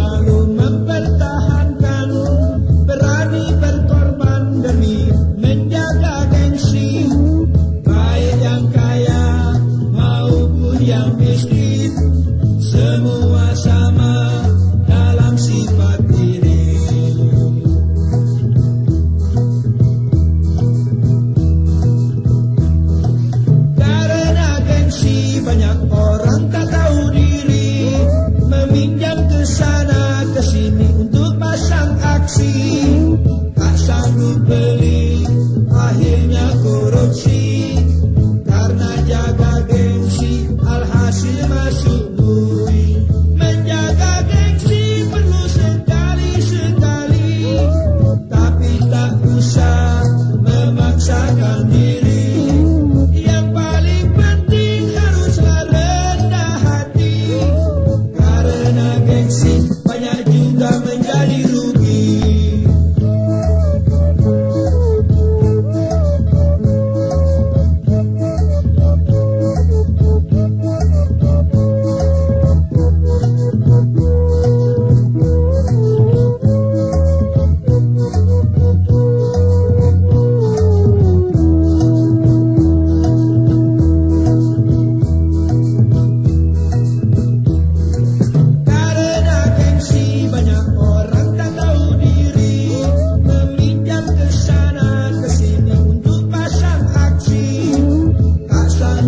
selalu mempertahankan Berani berkorban demi menjaga gengsi. Kaya yang kaya maupun yang miskin. ke sana ke sini untuk pasang aksi. Pasang rupa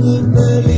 Mama, Mama.